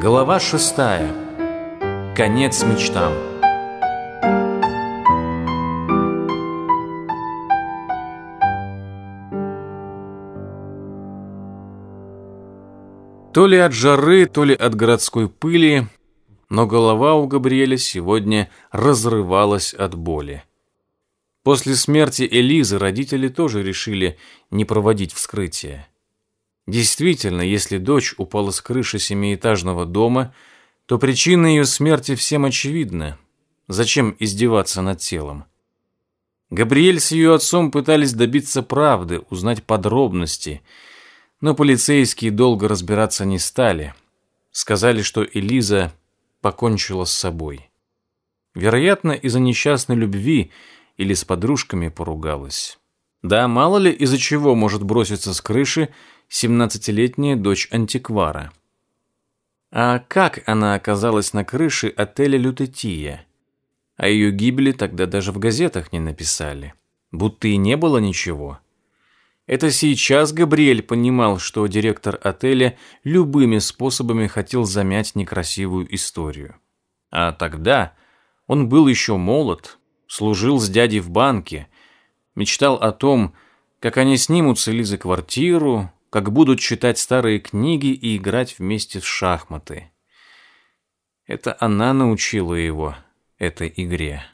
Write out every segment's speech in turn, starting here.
Глава шестая Конец мечтам. То ли от жары, то ли от городской пыли, но голова у Габриэля сегодня разрывалась от боли. После смерти Элизы родители тоже решили не проводить вскрытие. Действительно, если дочь упала с крыши семиэтажного дома, то причина ее смерти всем очевидна. Зачем издеваться над телом? Габриэль с ее отцом пытались добиться правды, узнать подробности, но полицейские долго разбираться не стали. Сказали, что Элиза покончила с собой. Вероятно, из-за несчастной любви или с подружками поругалась. Да, мало ли из-за чего может броситься с крыши, семнадцатилетняя дочь антиквара. А как она оказалась на крыше отеля Лютетия? О ее гибели тогда даже в газетах не написали. Будто и не было ничего. Это сейчас Габриэль понимал, что директор отеля любыми способами хотел замять некрасивую историю. А тогда он был еще молод, служил с дядей в банке, мечтал о том, как они снимут с Элизы квартиру, как будут читать старые книги и играть вместе в шахматы. Это она научила его этой игре.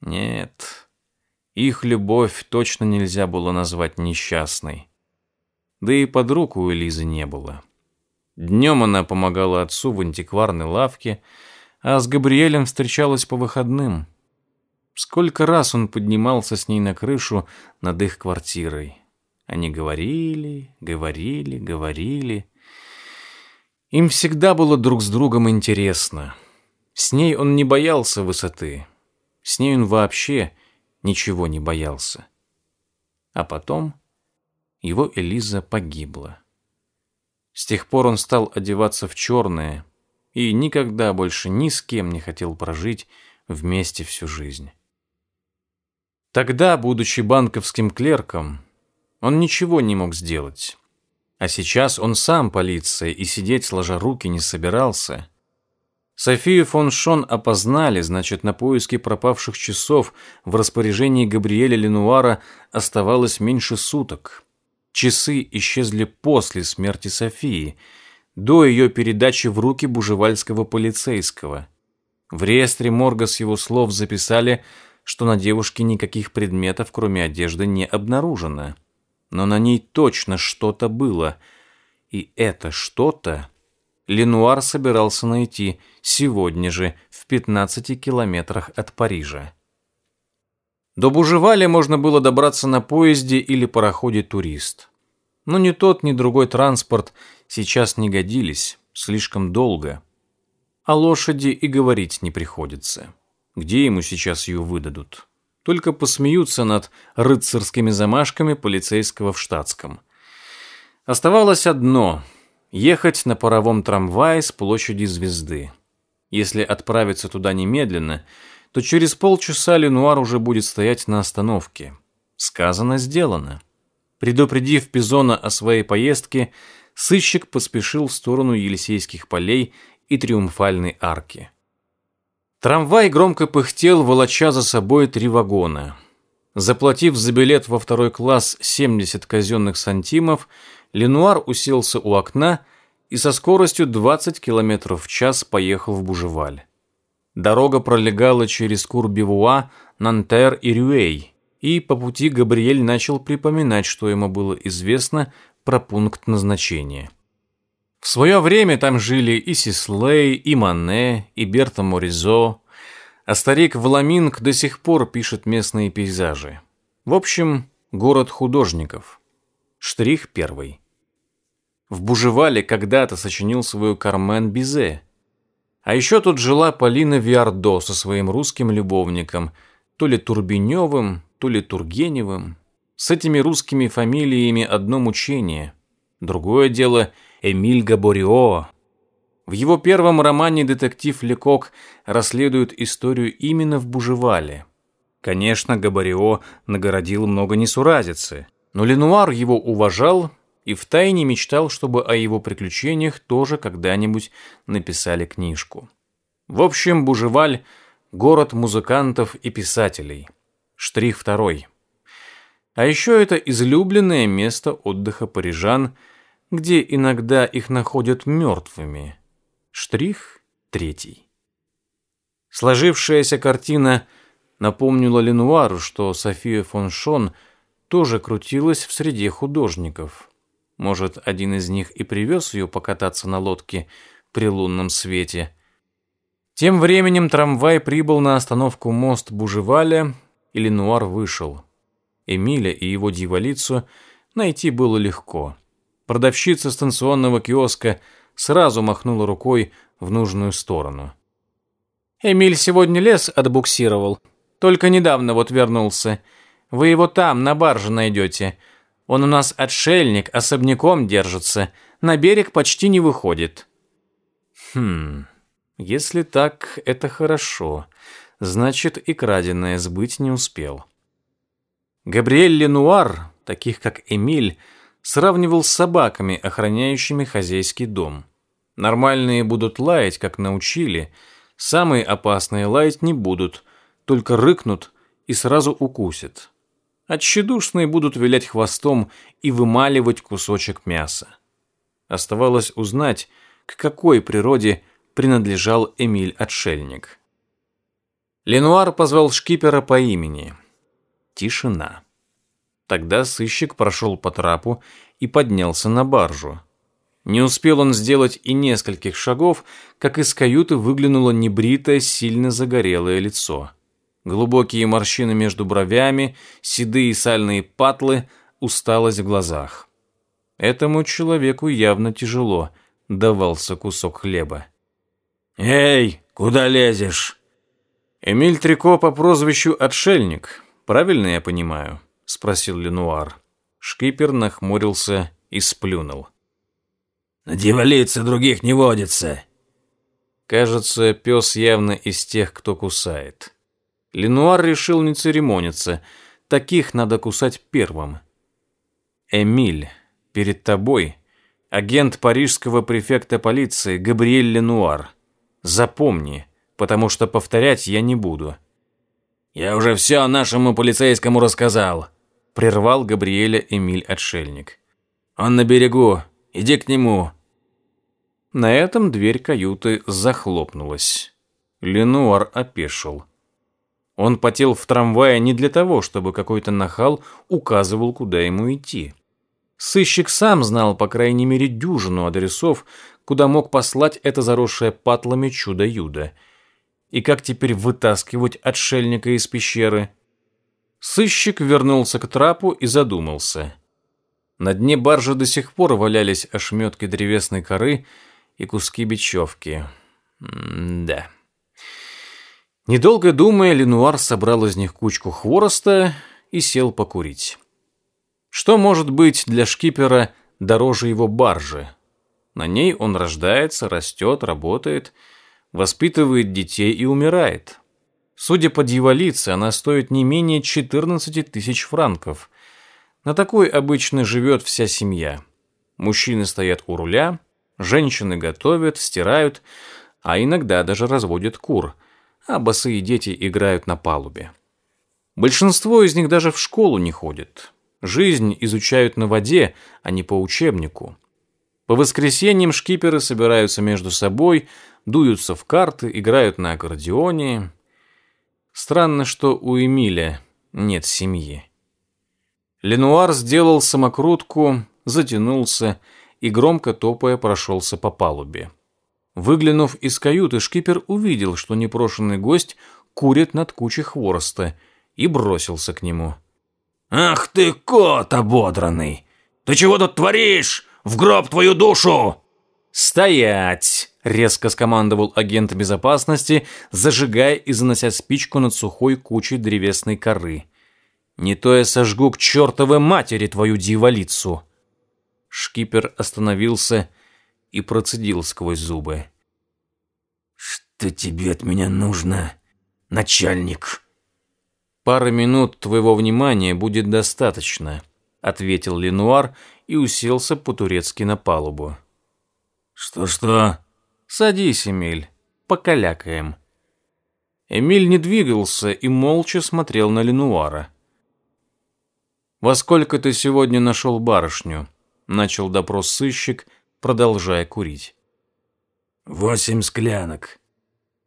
Нет, их любовь точно нельзя было назвать несчастной. Да и под руку у Элизы не было. Днем она помогала отцу в антикварной лавке, а с Габриэлем встречалась по выходным. Сколько раз он поднимался с ней на крышу над их квартирой. Они говорили, говорили, говорили. Им всегда было друг с другом интересно. С ней он не боялся высоты. С ней он вообще ничего не боялся. А потом его Элиза погибла. С тех пор он стал одеваться в черное и никогда больше ни с кем не хотел прожить вместе всю жизнь. Тогда, будучи банковским клерком, он ничего не мог сделать. А сейчас он сам полиция и сидеть сложа руки не собирался. Софию фон Шон опознали, значит, на поиски пропавших часов в распоряжении Габриэля Ленуара оставалось меньше суток. Часы исчезли после смерти Софии, до ее передачи в руки бужевальского полицейского. В реестре морга с его слов записали, что на девушке никаких предметов, кроме одежды, не обнаружено но на ней точно что-то было. И это что-то Ленуар собирался найти сегодня же в 15 километрах от Парижа. До Бужевали можно было добраться на поезде или пароходе «Турист». Но ни тот, ни другой транспорт сейчас не годились, слишком долго. А лошади и говорить не приходится. Где ему сейчас ее выдадут? Только посмеются над рыцарскими замашками полицейского в штатском. Оставалось одно – ехать на паровом трамвае с площади звезды. Если отправиться туда немедленно, то через полчаса Ленуар уже будет стоять на остановке. Сказано – сделано. Предупредив Пизона о своей поездке, сыщик поспешил в сторону Елисейских полей и Триумфальной арки. Трамвай громко пыхтел, волоча за собой три вагона. Заплатив за билет во второй класс 70 казенных сантимов, Ленуар уселся у окна и со скоростью 20 км в час поехал в Бужеваль. Дорога пролегала через Курбивуа, Нантер и Рюэй, и по пути Габриэль начал припоминать, что ему было известно про пункт назначения. В свое время там жили и Сислей, и Мане, и Берта Моризо, а старик Вламинг до сих пор пишет местные пейзажи. В общем, город художников. Штрих первый. В Бужевале когда-то сочинил свою Кармен Бизе. А еще тут жила Полина Виардо со своим русским любовником, то ли Турбиневым, то ли Тургеневым. С этими русскими фамилиями одно мучение. Другое дело – Эмиль Габорио. В его первом романе детектив Лекок расследует историю именно в Бужевале. Конечно, Габорио нагородил много несуразицы, но Ленуар его уважал и втайне мечтал, чтобы о его приключениях тоже когда-нибудь написали книжку. В общем, Бужеваль – город музыкантов и писателей. Штрих второй. А еще это излюбленное место отдыха парижан – где иногда их находят мертвыми. Штрих третий. Сложившаяся картина напомнила Ленуару, что София фон Шон тоже крутилась в среде художников. Может, один из них и привез ее покататься на лодке при лунном свете. Тем временем трамвай прибыл на остановку мост Бужеваля, и Ленуар вышел. Эмиля и его дьяволицу найти было легко. Продавщица станционного киоска сразу махнула рукой в нужную сторону. «Эмиль сегодня лес отбуксировал. Только недавно вот вернулся. Вы его там, на барже, найдете. Он у нас отшельник, особняком держится. На берег почти не выходит». «Хм... Если так, это хорошо. Значит, и краденое сбыть не успел». Габриэль Ленуар, таких как Эмиль, сравнивал с собаками, охраняющими хозяйский дом. Нормальные будут лаять, как научили. Самые опасные лаять не будут, только рыкнут и сразу укусят. Отщедушные будут вилять хвостом и вымаливать кусочек мяса. Оставалось узнать, к какой природе принадлежал Эмиль-отшельник. Ленуар позвал шкипера по имени. Тишина. Тогда сыщик прошел по трапу и поднялся на баржу. Не успел он сделать и нескольких шагов, как из каюты выглянуло небритое, сильно загорелое лицо. Глубокие морщины между бровями, седые сальные патлы, усталость в глазах. Этому человеку явно тяжело давался кусок хлеба. «Эй, куда лезешь?» Эмиль Трико по прозвищу «Отшельник», правильно я понимаю? спросил Ленуар. Шкипер нахмурился и сплюнул. На «Дьяволицы других не водится!» Кажется, пес явно из тех, кто кусает. Ленуар решил не церемониться. Таких надо кусать первым. «Эмиль, перед тобой агент парижского префекта полиции Габриэль Ленуар. Запомни, потому что повторять я не буду». «Я уже все нашему полицейскому рассказал», прервал Габриэля Эмиль Отшельник. «Он на берегу! Иди к нему!» На этом дверь каюты захлопнулась. Ленуар опешил. Он потел в трамвае не для того, чтобы какой-то нахал указывал, куда ему идти. Сыщик сам знал, по крайней мере, дюжину адресов, куда мог послать это заросшее патлами чудо-юдо. И как теперь вытаскивать отшельника из пещеры – Сыщик вернулся к трапу и задумался. На дне баржи до сих пор валялись ошметки древесной коры и куски бечевки. М да. Недолго думая, Ленуар собрал из них кучку хвороста и сел покурить. Что может быть для шкипера дороже его баржи? На ней он рождается, растет, работает, воспитывает детей и умирает. Судя по дьяволице, она стоит не менее 14 тысяч франков. На такой обычно живет вся семья. Мужчины стоят у руля, женщины готовят, стирают, а иногда даже разводят кур, а босые дети играют на палубе. Большинство из них даже в школу не ходят. Жизнь изучают на воде, а не по учебнику. По воскресеньям шкиперы собираются между собой, дуются в карты, играют на аккордеоне, Странно, что у Эмиля нет семьи. Ленуар сделал самокрутку, затянулся и, громко топая, прошелся по палубе. Выглянув из каюты, шкипер увидел, что непрошенный гость курит над кучей хвороста, и бросился к нему. «Ах ты, кот ободранный! Ты чего тут творишь? В гроб твою душу!» «Стоять!» резко скомандовал агент безопасности, зажигая и занося спичку над сухой кучей древесной коры. «Не то я сожгу к чертовой матери твою дьяволицу!» Шкипер остановился и процедил сквозь зубы. «Что тебе от меня нужно, начальник?» «Пары минут твоего внимания будет достаточно», — ответил Ленуар и уселся по-турецки на палубу. «Что-что?» «Садись, Эмиль, покалякаем». Эмиль не двигался и молча смотрел на Ленуара. «Во сколько ты сегодня нашел барышню?» — начал допрос сыщик, продолжая курить. «Восемь склянок».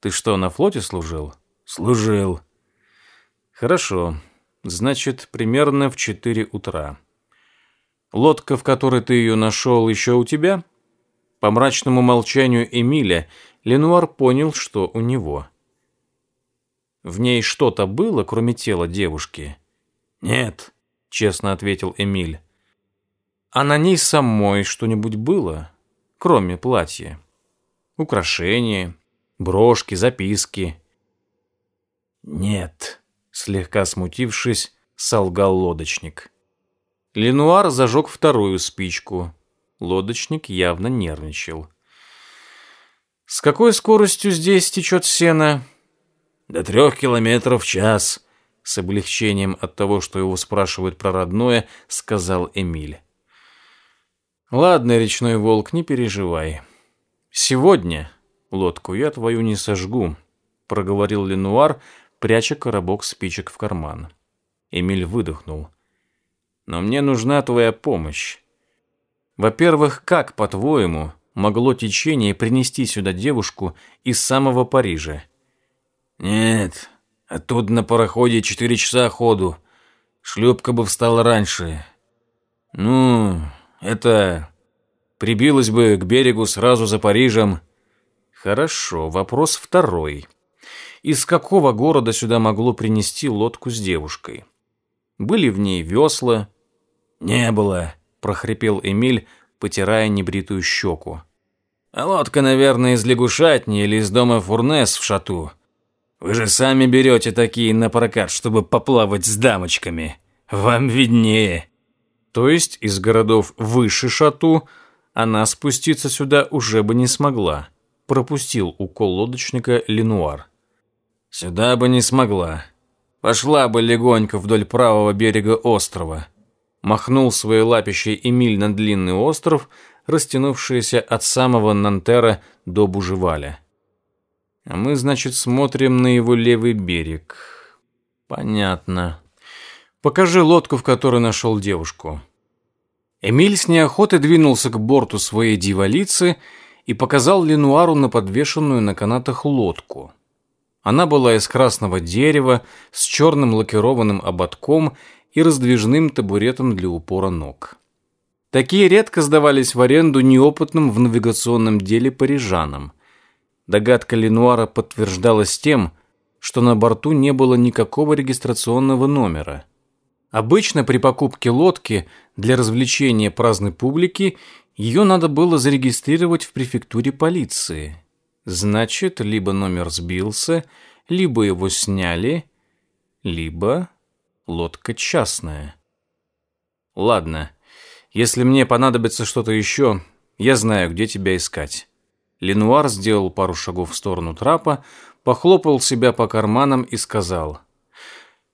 «Ты что, на флоте служил?» «Служил». «Хорошо. Значит, примерно в четыре утра. Лодка, в которой ты ее нашел, еще у тебя?» По мрачному молчанию Эмиля Ленуар понял, что у него. В ней что-то было, кроме тела девушки? Нет, честно ответил Эмиль. А на ней самой что-нибудь было, кроме платья? Украшения, брошки, записки? Нет, слегка смутившись, солгал лодочник. Ленуар зажег вторую спичку — Лодочник явно нервничал. «С какой скоростью здесь течет сено?» «До трех километров в час», — с облегчением от того, что его спрашивают про родное, сказал Эмиль. «Ладно, речной волк, не переживай. Сегодня лодку я твою не сожгу», — проговорил Ленуар, пряча коробок спичек в карман. Эмиль выдохнул. «Но мне нужна твоя помощь. Во-первых, как, по-твоему, могло течение принести сюда девушку из самого Парижа? Нет, а оттуда на пароходе четыре часа ходу. Шлюпка бы встала раньше. Ну, это... Прибилась бы к берегу сразу за Парижем. Хорошо, вопрос второй. Из какого города сюда могло принести лодку с девушкой? Были в ней весла? Не было прохрипел Эмиль, потирая небритую щеку. Лодка, наверное, из лягушатни или из дома Фурнес в шату. Вы же сами берете такие на прокат, чтобы поплавать с дамочками. Вам виднее». То есть из городов выше шату она спуститься сюда уже бы не смогла. Пропустил укол лодочника Ленуар. «Сюда бы не смогла. Пошла бы легонько вдоль правого берега острова» махнул своей лапищей Эмиль на длинный остров, растянувшийся от самого Нантера до Бужеваля. А мы, значит, смотрим на его левый берег. Понятно. Покажи лодку, в которой нашел девушку. Эмиль с неохотой двинулся к борту своей дивалицы и показал Ленуару на подвешенную на канатах лодку. Она была из красного дерева, с черным лакированным ободком и и раздвижным табуретом для упора ног. Такие редко сдавались в аренду неопытным в навигационном деле парижанам. Догадка Ленуара подтверждалась тем, что на борту не было никакого регистрационного номера. Обычно при покупке лодки для развлечения праздной публики ее надо было зарегистрировать в префектуре полиции. Значит, либо номер сбился, либо его сняли, либо... Лодка частная. Ладно. Если мне понадобится что-то еще, я знаю, где тебя искать. Ленуар сделал пару шагов в сторону трапа, похлопал себя по карманам и сказал.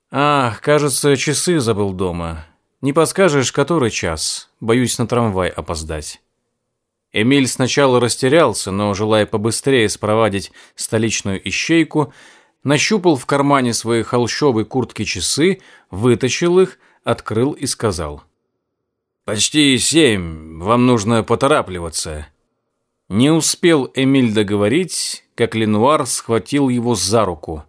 «Ах, кажется, часы забыл дома. Не подскажешь, который час? Боюсь на трамвай опоздать». Эмиль сначала растерялся, но, желая побыстрее спровадить столичную ищейку, нащупал в кармане своей холщовой куртки часы, вытащил их, открыл и сказал. «Почти семь, вам нужно поторапливаться». Не успел Эмиль договорить, как Ленуар схватил его за руку.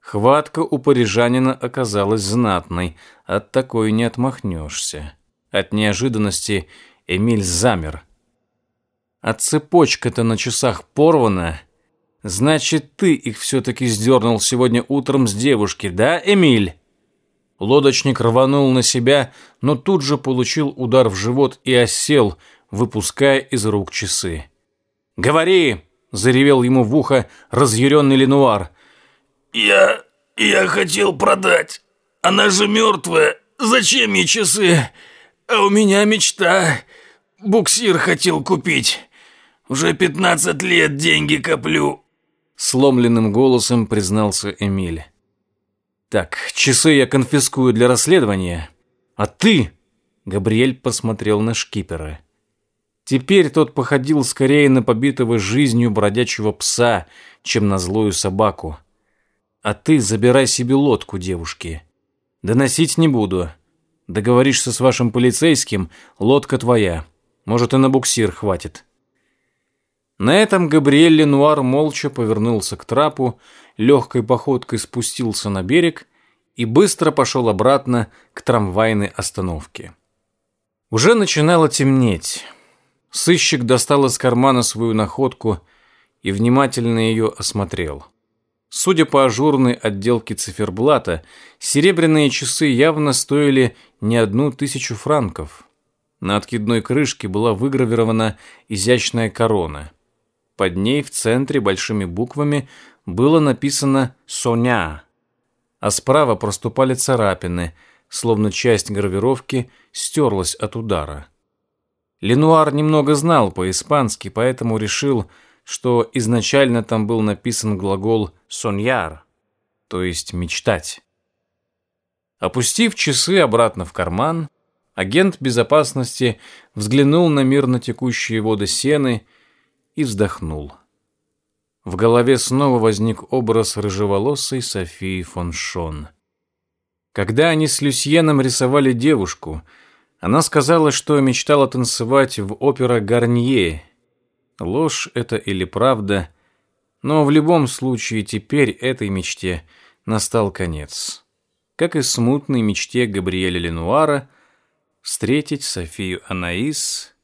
Хватка у парижанина оказалась знатной, от такой не отмахнешься. От неожиданности Эмиль замер. А цепочка-то на часах порвана, Значит, ты их все-таки сдернул сегодня утром с девушки, да, Эмиль?» Лодочник рванул на себя, но тут же получил удар в живот и осел, выпуская из рук часы. «Говори!» — заревел ему в ухо разъяренный Ленуар. «Я... я хотел продать. Она же мертвая. Зачем ей часы? А у меня мечта. Буксир хотел купить. Уже пятнадцать лет деньги коплю, сломленным голосом признался Эмиль. «Так, часы я конфискую для расследования. А ты...» Габриэль посмотрел на шкипера. Теперь тот походил скорее на побитого жизнью бродячего пса, чем на злую собаку. «А ты забирай себе лодку, девушки. Доносить не буду. Договоришься с вашим полицейским, лодка твоя. Может, и на буксир хватит». На этом Габриэль Ленуар молча повернулся к трапу, легкой походкой спустился на берег и быстро пошел обратно к трамвайной остановке. Уже начинало темнеть. Сыщик достал из кармана свою находку и внимательно ее осмотрел. Судя по ажурной отделке циферблата, серебряные часы явно стоили не одну тысячу франков. На откидной крышке была выгравирована изящная корона – под ней в центре большими буквами было написано «Соня», а справа проступали царапины, словно часть гравировки стерлась от удара. Ленуар немного знал по-испански, поэтому решил, что изначально там был написан глагол «соньяр», то есть «мечтать». Опустив часы обратно в карман, агент безопасности взглянул на мирно текущие воды сены и вздохнул. В голове снова возник образ рыжеволосой Софии фон Шон. Когда они с Люсьеном рисовали девушку, она сказала, что мечтала танцевать в опера «Гарнье». Ложь это или правда, но в любом случае теперь этой мечте настал конец. Как и смутной мечте Габриэля Ленуара встретить Софию Анаис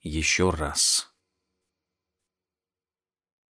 еще раз.